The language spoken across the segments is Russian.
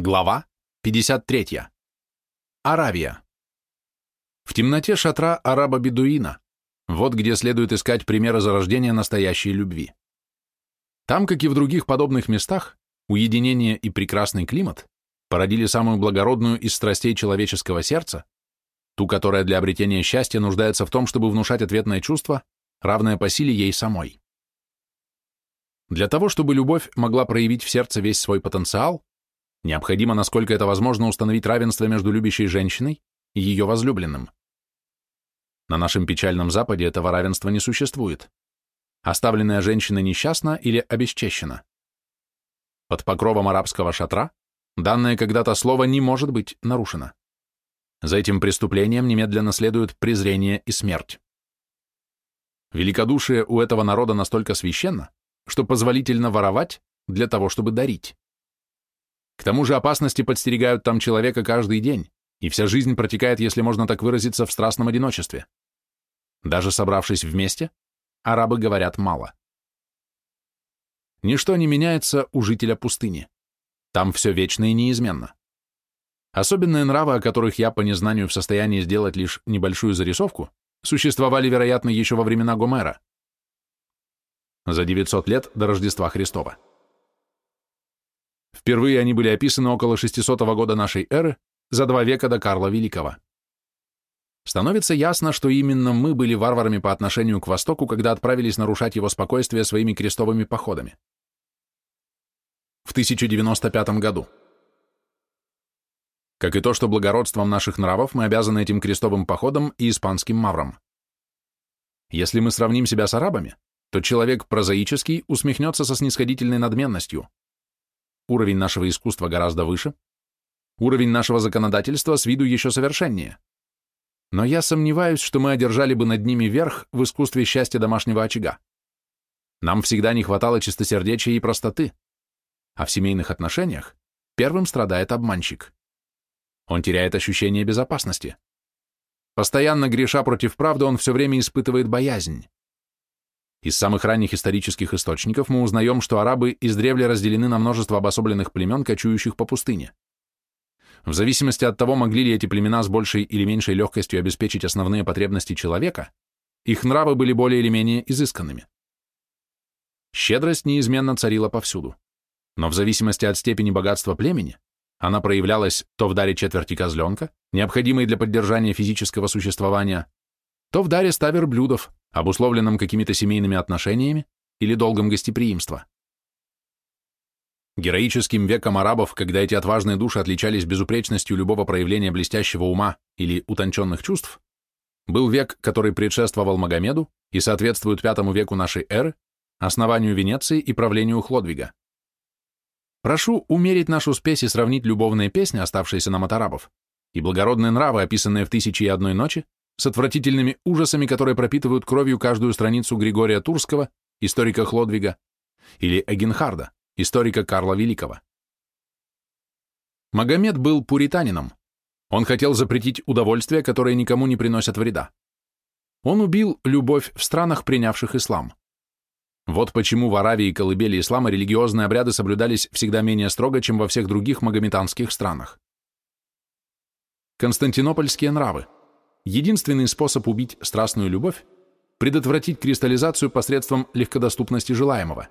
Глава 53. Аравия. В темноте шатра араба-бедуина. Вот где следует искать примеры зарождения настоящей любви. Там, как и в других подобных местах, уединение и прекрасный климат породили самую благородную из страстей человеческого сердца, ту, которая для обретения счастья нуждается в том, чтобы внушать ответное чувство, равное по силе ей самой. Для того, чтобы любовь могла проявить в сердце весь свой потенциал, Необходимо, насколько это возможно, установить равенство между любящей женщиной и ее возлюбленным. На нашем печальном Западе этого равенства не существует. Оставленная женщина несчастна или обесчещена. Под покровом арабского шатра данное когда-то слово не может быть нарушено. За этим преступлением немедленно следует презрение и смерть. Великодушие у этого народа настолько священно, что позволительно воровать для того, чтобы дарить. К тому же опасности подстерегают там человека каждый день, и вся жизнь протекает, если можно так выразиться, в страстном одиночестве. Даже собравшись вместе, арабы говорят мало. Ничто не меняется у жителя пустыни. Там все вечно и неизменно. Особенные нравы, о которых я по незнанию в состоянии сделать лишь небольшую зарисовку, существовали, вероятно, еще во времена Гомера. За 900 лет до Рождества Христова. Впервые они были описаны около 600 года нашей эры, за два века до Карла Великого. Становится ясно, что именно мы были варварами по отношению к Востоку, когда отправились нарушать его спокойствие своими крестовыми походами. В 1095 году. Как и то, что благородством наших нравов мы обязаны этим крестовым походам и испанским маврам. Если мы сравним себя с арабами, то человек прозаический усмехнется со снисходительной надменностью, Уровень нашего искусства гораздо выше. Уровень нашего законодательства с виду еще совершеннее. Но я сомневаюсь, что мы одержали бы над ними верх в искусстве счастья домашнего очага. Нам всегда не хватало чистосердечия и простоты. А в семейных отношениях первым страдает обманщик. Он теряет ощущение безопасности. Постоянно греша против правды, он все время испытывает боязнь. Из самых ранних исторических источников мы узнаем, что арабы издревле разделены на множество обособленных племен, кочующих по пустыне. В зависимости от того, могли ли эти племена с большей или меньшей легкостью обеспечить основные потребности человека, их нравы были более или менее изысканными. Щедрость неизменно царила повсюду, но в зависимости от степени богатства племени она проявлялась то в даре четверти козленка, необходимой для поддержания физического существования, то в даре ста верблюдов, обусловленном какими-то семейными отношениями или долгом гостеприимства. Героическим веком арабов, когда эти отважные души отличались безупречностью любого проявления блестящего ума или утонченных чувств, был век, который предшествовал Магомеду и соответствует пятому веку нашей эры, основанию Венеции и правлению Хлодвига. Прошу умерить нашу спесь и сравнить любовные песни, оставшиеся нам от арабов, и благородные нравы, описанные в «Тысячи и одной ночи», с отвратительными ужасами, которые пропитывают кровью каждую страницу Григория Турского, историка Хлодвига, или Эгенхарда, историка Карла Великого. Магомед был пуританином. Он хотел запретить удовольствия, которые никому не приносят вреда. Он убил любовь в странах, принявших ислам. Вот почему в Аравии и колыбели ислама религиозные обряды соблюдались всегда менее строго, чем во всех других магометанских странах. Константинопольские нравы – Единственный способ убить страстную любовь – предотвратить кристаллизацию посредством легкодоступности желаемого.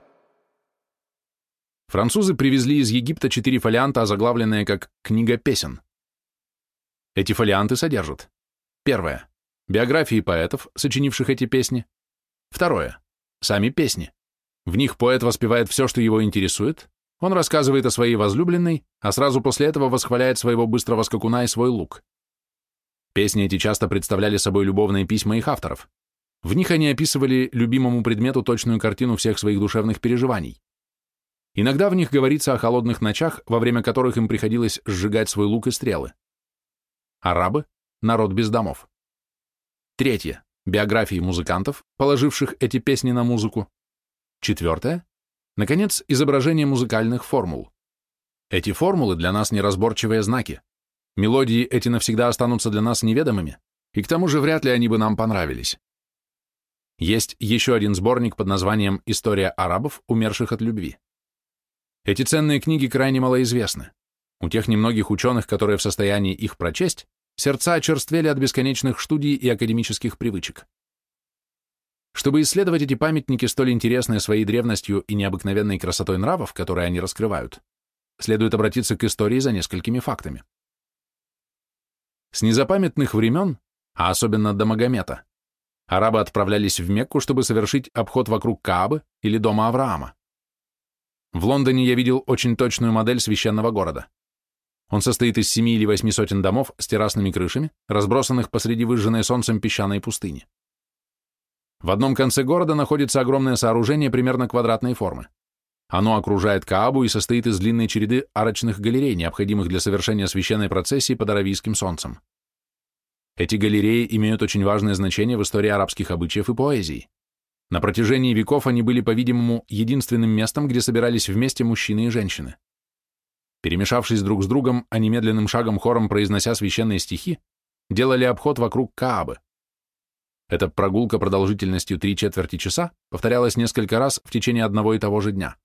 Французы привезли из Египта четыре фолианта, озаглавленные как «Книга песен». Эти фолианты содержат Первое. Биографии поэтов, сочинивших эти песни. Второе. Сами песни. В них поэт воспевает все, что его интересует, он рассказывает о своей возлюбленной, а сразу после этого восхваляет своего быстрого скакуна и свой лук. Песни эти часто представляли собой любовные письма их авторов. В них они описывали любимому предмету точную картину всех своих душевных переживаний. Иногда в них говорится о холодных ночах, во время которых им приходилось сжигать свой лук и стрелы. Арабы – народ без домов. Третье – биографии музыкантов, положивших эти песни на музыку. Четвертое – наконец, изображение музыкальных формул. Эти формулы для нас неразборчивые знаки, Мелодии эти навсегда останутся для нас неведомыми, и к тому же вряд ли они бы нам понравились. Есть еще один сборник под названием «История арабов, умерших от любви». Эти ценные книги крайне малоизвестны. У тех немногих ученых, которые в состоянии их прочесть, сердца очерствели от бесконечных студий и академических привычек. Чтобы исследовать эти памятники, столь интересные своей древностью и необыкновенной красотой нравов, которые они раскрывают, следует обратиться к истории за несколькими фактами. С незапамятных времен, а особенно до Магомета, арабы отправлялись в Мекку, чтобы совершить обход вокруг Каабы или дома Авраама. В Лондоне я видел очень точную модель священного города. Он состоит из семи или восьми сотен домов с террасными крышами, разбросанных посреди выжженной солнцем песчаной пустыни. В одном конце города находится огромное сооружение примерно квадратной формы. Оно окружает Каабу и состоит из длинной череды арочных галерей, необходимых для совершения священной процессии под аравийским солнцем. Эти галереи имеют очень важное значение в истории арабских обычаев и поэзии. На протяжении веков они были, по-видимому, единственным местом, где собирались вместе мужчины и женщины. Перемешавшись друг с другом, они медленным шагом хором произнося священные стихи, делали обход вокруг Каабы. Эта прогулка продолжительностью три четверти часа повторялась несколько раз в течение одного и того же дня.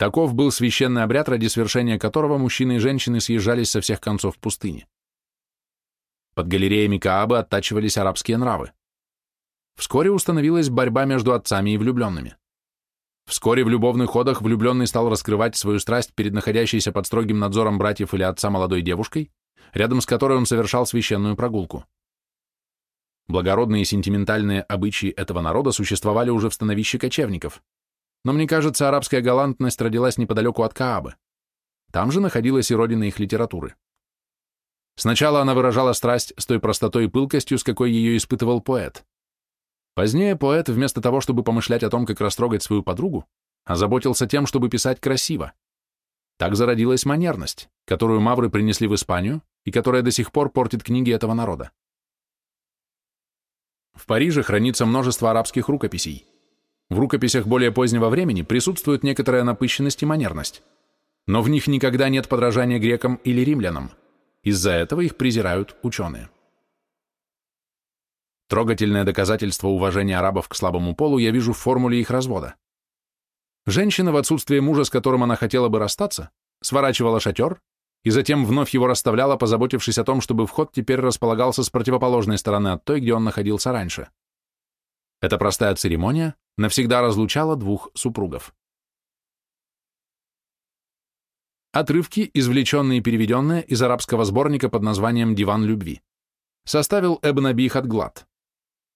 Таков был священный обряд, ради свершения которого мужчины и женщины съезжались со всех концов пустыни. Под галереями Каабы оттачивались арабские нравы. Вскоре установилась борьба между отцами и влюбленными. Вскоре в любовных ходах влюбленный стал раскрывать свою страсть перед находящейся под строгим надзором братьев или отца молодой девушкой, рядом с которой он совершал священную прогулку. Благородные сентиментальные обычаи этого народа существовали уже в становище кочевников. Но мне кажется, арабская галантность родилась неподалеку от Каабы. Там же находилась и родина их литературы. Сначала она выражала страсть с той простотой и пылкостью, с какой ее испытывал поэт. Позднее поэт, вместо того, чтобы помышлять о том, как растрогать свою подругу, озаботился тем, чтобы писать красиво. Так зародилась манерность, которую мавры принесли в Испанию и которая до сих пор портит книги этого народа. В Париже хранится множество арабских рукописей. В рукописях более позднего времени присутствует некоторая напыщенность и манерность, но в них никогда нет подражания грекам или римлянам. Из-за этого их презирают ученые. Трогательное доказательство уважения арабов к слабому полу я вижу в формуле их развода. Женщина в отсутствие мужа, с которым она хотела бы расстаться, сворачивала шатер, и затем вновь его расставляла, позаботившись о том, чтобы вход теперь располагался с противоположной стороны от той, где он находился раньше. Эта простая церемония навсегда разлучала двух супругов. Отрывки, извлеченные и переведенные из арабского сборника под названием «Диван любви». Составил Эбн Аби Хадглад.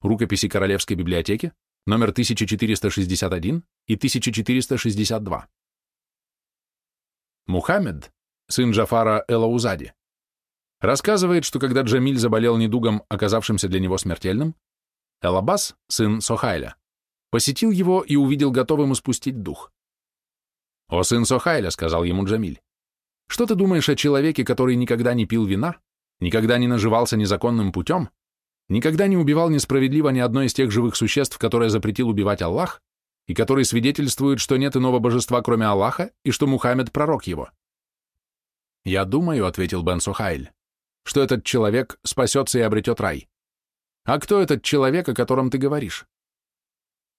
Рукописи Королевской библиотеки, номер 1461 и 1462. Мухаммед, сын Джафара Элаузади, рассказывает, что когда Джамиль заболел недугом, оказавшимся для него смертельным, Элабас, сын Сохайля, посетил его и увидел готовым испустить дух. «О, сын Сохайля», — сказал ему Джамиль, — «что ты думаешь о человеке, который никогда не пил вина, никогда не наживался незаконным путем, никогда не убивал несправедливо ни одно из тех живых существ, которые запретил убивать Аллах, и который свидетельствует, что нет иного божества, кроме Аллаха, и что Мухаммед — пророк его?» «Я думаю», — ответил Бен Сухайль, — «что этот человек спасется и обретет рай». «А кто этот человек, о котором ты говоришь?»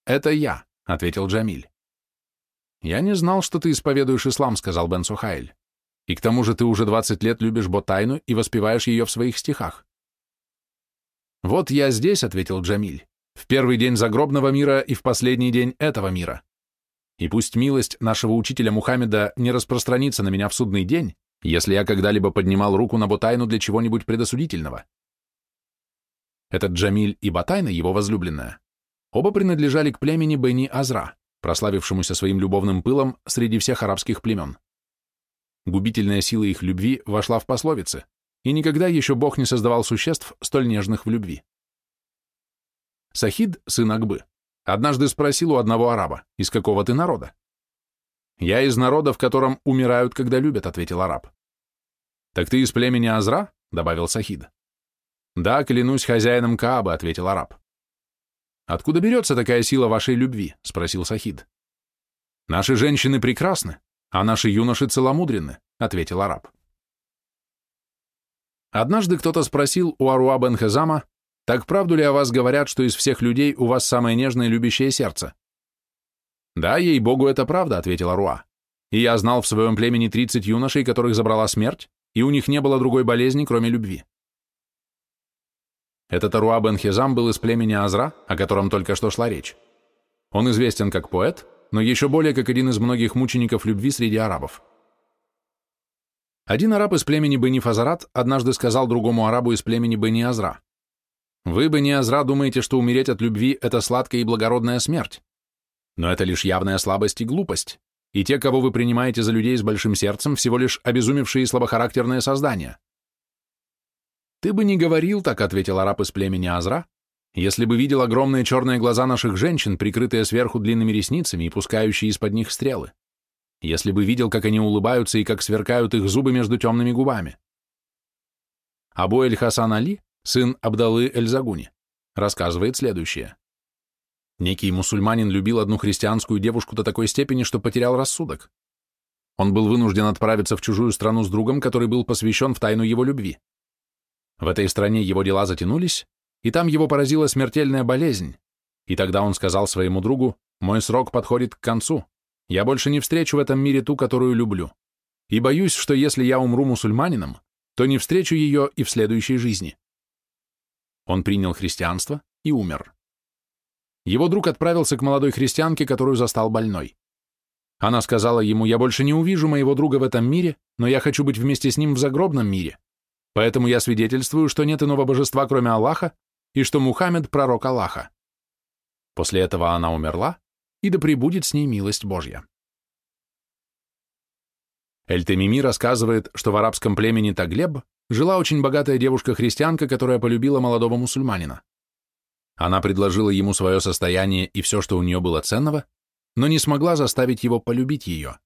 «Это я», — ответил Джамиль. «Я не знал, что ты исповедуешь ислам», — сказал Бен Сухайль. «И к тому же ты уже 20 лет любишь Ботайну и воспеваешь ее в своих стихах». «Вот я здесь», — ответил Джамиль, — «в первый день загробного мира и в последний день этого мира. И пусть милость нашего учителя Мухаммеда не распространится на меня в судный день, если я когда-либо поднимал руку на Ботайну для чего-нибудь предосудительного. Этот Джамиль и Ботайна, его возлюбленная, оба принадлежали к племени Бени Азра, прославившемуся своим любовным пылом среди всех арабских племен. Губительная сила их любви вошла в пословицы, и никогда еще Бог не создавал существ, столь нежных в любви. Сахид, сын Акбы, однажды спросил у одного араба, из какого ты народа? «Я из народа, в котором умирают, когда любят», — ответил араб. «Так ты из племени Азра?» — добавил Сахид. «Да, клянусь хозяином Каабы», — ответил араб. «Откуда берется такая сила вашей любви?» — спросил Сахид. «Наши женщины прекрасны, а наши юноши целомудренны», — ответил араб. Однажды кто-то спросил у Аруа бен Хезама, «Так правду ли о вас говорят, что из всех людей у вас самое нежное любящее сердце?» «Да, ей-богу, это правда», — ответил Аруа. и я знал в своем племени 30 юношей, которых забрала смерть, и у них не было другой болезни, кроме любви. Этот Аруа бен Хизам был из племени Азра, о котором только что шла речь. Он известен как поэт, но еще более как один из многих мучеников любви среди арабов. Один араб из племени Бени Фазарат однажды сказал другому арабу из племени Бени Азра, «Вы, Бени Азра, думаете, что умереть от любви – это сладкая и благородная смерть. Но это лишь явная слабость и глупость, и те, кого вы принимаете за людей с большим сердцем, всего лишь обезумевшие и слабохарактерные создания». «Ты бы не говорил так», — ответил араб из племени Азра, «если бы видел огромные черные глаза наших женщин, прикрытые сверху длинными ресницами и пускающие из-под них стрелы если бы видел, как они улыбаются и как сверкают их зубы между темными губами. Абу Эль-Хасан Али, сын Абдалы Эль-Загуни, рассказывает следующее. Некий мусульманин любил одну христианскую девушку до такой степени, что потерял рассудок. Он был вынужден отправиться в чужую страну с другом, который был посвящен в тайну его любви. В этой стране его дела затянулись, и там его поразила смертельная болезнь, и тогда он сказал своему другу, «Мой срок подходит к концу, я больше не встречу в этом мире ту, которую люблю. И боюсь, что если я умру мусульманином, то не встречу ее и в следующей жизни. Он принял христианство и умер. Его друг отправился к молодой христианке, которую застал больной. Она сказала ему, «Я больше не увижу моего друга в этом мире, но я хочу быть вместе с ним в загробном мире, поэтому я свидетельствую, что нет иного божества, кроме Аллаха, и что Мухаммед – пророк Аллаха». После этого она умерла, и да пребудет с ней милость Божья. Эль-Темими рассказывает, что в арабском племени Таглеб жила очень богатая девушка-христианка, которая полюбила молодого мусульманина. Она предложила ему свое состояние и все, что у нее было ценного, но не смогла заставить его полюбить ее.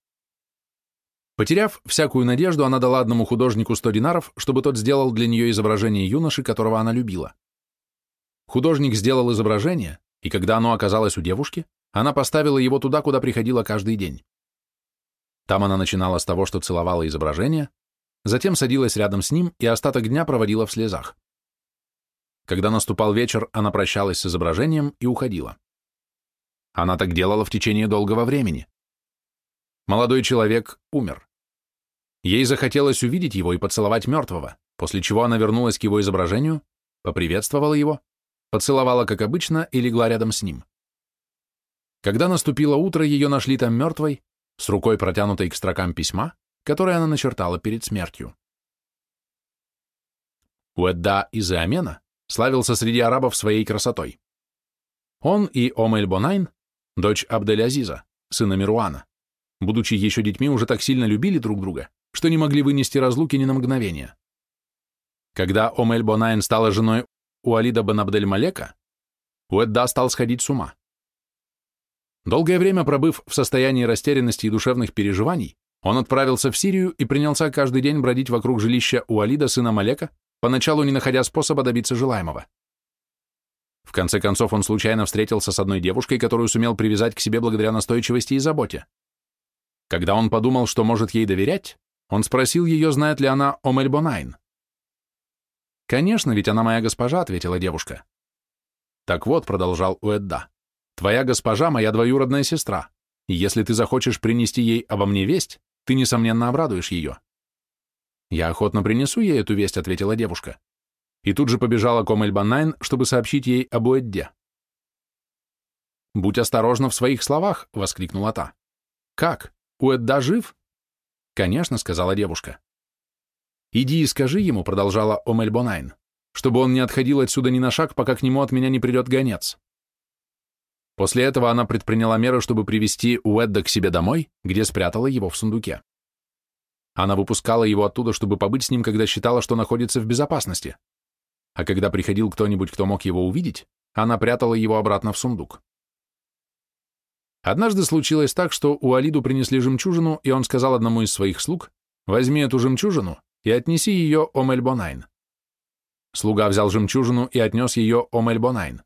Потеряв всякую надежду, она дала одному художнику 100 динаров, чтобы тот сделал для нее изображение юноши, которого она любила. Художник сделал изображение, и когда оно оказалось у девушки, она поставила его туда, куда приходила каждый день. Там она начинала с того, что целовала изображение, затем садилась рядом с ним и остаток дня проводила в слезах. Когда наступал вечер, она прощалась с изображением и уходила. Она так делала в течение долгого времени. Молодой человек умер. Ей захотелось увидеть его и поцеловать мертвого, после чего она вернулась к его изображению, поприветствовала его, поцеловала, как обычно, и легла рядом с ним. Когда наступило утро, ее нашли там мертвой, с рукой протянутой к строкам письма, которое она начертала перед смертью. Уэдда из Иамена славился среди арабов своей красотой. Он и Омель Бонайн, дочь Абдель-Азиза, сына Мируана, будучи еще детьми, уже так сильно любили друг друга, что не могли вынести разлуки ни на мгновение. Когда Омель Бонайн стала женой Уалида бен Абдель-Малека, Уэдда стал сходить с ума. Долгое время пробыв в состоянии растерянности и душевных переживаний, он отправился в Сирию и принялся каждый день бродить вокруг жилища Уалида, сына Малека, поначалу не находя способа добиться желаемого. В конце концов он случайно встретился с одной девушкой, которую сумел привязать к себе благодаря настойчивости и заботе. Когда он подумал, что может ей доверять, он спросил ее, знает ли она о Мельбонайн. «Конечно, ведь она моя госпожа», — ответила девушка. «Так вот», — продолжал Уэдда, Твоя госпожа — моя двоюродная сестра, и если ты захочешь принести ей обо мне весть, ты, несомненно, обрадуешь ее». «Я охотно принесу ей эту весть», — ответила девушка. И тут же побежала к Омель-Банайн, чтобы сообщить ей об Уэдде. «Будь осторожна в своих словах», — воскликнула та. «Как? Уэдда жив?» «Конечно», — сказала девушка. «Иди и скажи ему», — продолжала Омель-Бонайн, «чтобы он не отходил отсюда ни на шаг, пока к нему от меня не придет гонец». После этого она предприняла меры, чтобы привести Уэдда к себе домой, где спрятала его в сундуке. Она выпускала его оттуда, чтобы побыть с ним, когда считала, что находится в безопасности. А когда приходил кто-нибудь, кто мог его увидеть, она прятала его обратно в сундук. Однажды случилось так, что Уалиду принесли жемчужину, и он сказал одному из своих слуг, «Возьми эту жемчужину и отнеси ее Омельбонайн». Слуга взял жемчужину и отнес ее Омельбонайн.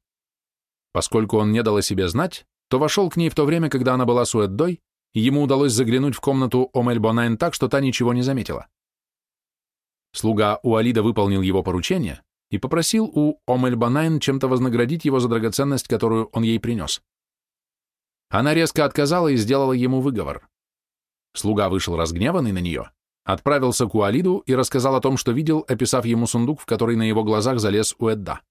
Поскольку он не дал о себе знать, то вошел к ней в то время, когда она была с Уэддой, и ему удалось заглянуть в комнату Омельбонайн так, что та ничего не заметила. Слуга Уалида выполнил его поручение и попросил у Омельбонайн чем-то вознаградить его за драгоценность, которую он ей принес. Она резко отказала и сделала ему выговор. Слуга вышел разгневанный на нее, отправился к Уалиду и рассказал о том, что видел, описав ему сундук, в который на его глазах залез Уэдда.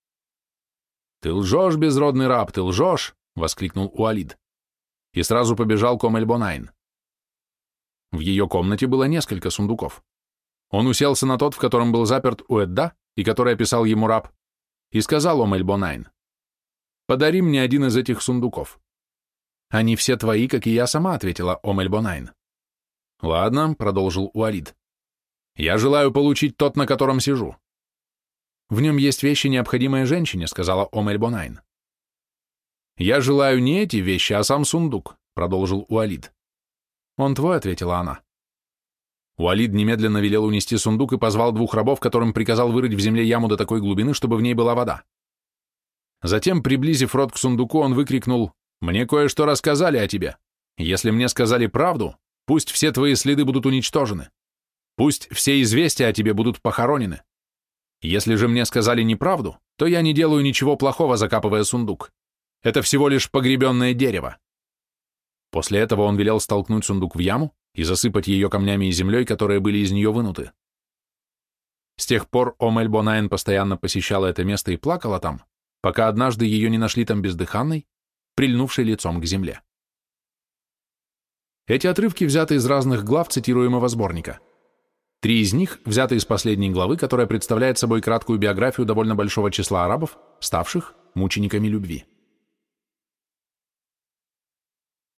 «Ты лжешь, безродный раб, ты лжешь!» — воскликнул Уалид. И сразу побежал к Омельбонайн. В ее комнате было несколько сундуков. Он уселся на тот, в котором был заперт Уэдда, и который описал ему раб, и сказал Омельбонайн, «Подари мне один из этих сундуков». «Они все твои, как и я сама», — ответила Омельбонайн. «Ладно», — продолжил Уалид. «Я желаю получить тот, на котором сижу». «В нем есть вещи, необходимые женщине», — сказала Омельбонайн. «Я желаю не эти вещи, а сам сундук», — продолжил Уалид. «Он твой», — ответила она. Уалид немедленно велел унести сундук и позвал двух рабов, которым приказал вырыть в земле яму до такой глубины, чтобы в ней была вода. Затем, приблизив рот к сундуку, он выкрикнул «Мне кое-что рассказали о тебе. Если мне сказали правду, Пусть все твои следы будут уничтожены. Пусть все известия о тебе будут похоронены. Если же мне сказали неправду, то я не делаю ничего плохого, закапывая сундук. Это всего лишь погребенное дерево. После этого он велел столкнуть сундук в яму и засыпать ее камнями и землей, которые были из нее вынуты. С тех пор Омель Бонайн постоянно посещала это место и плакала там, пока однажды ее не нашли там бездыханной, прильнувшей лицом к земле. Эти отрывки взяты из разных глав цитируемого сборника. Три из них взяты из последней главы, которая представляет собой краткую биографию довольно большого числа арабов, ставших мучениками любви.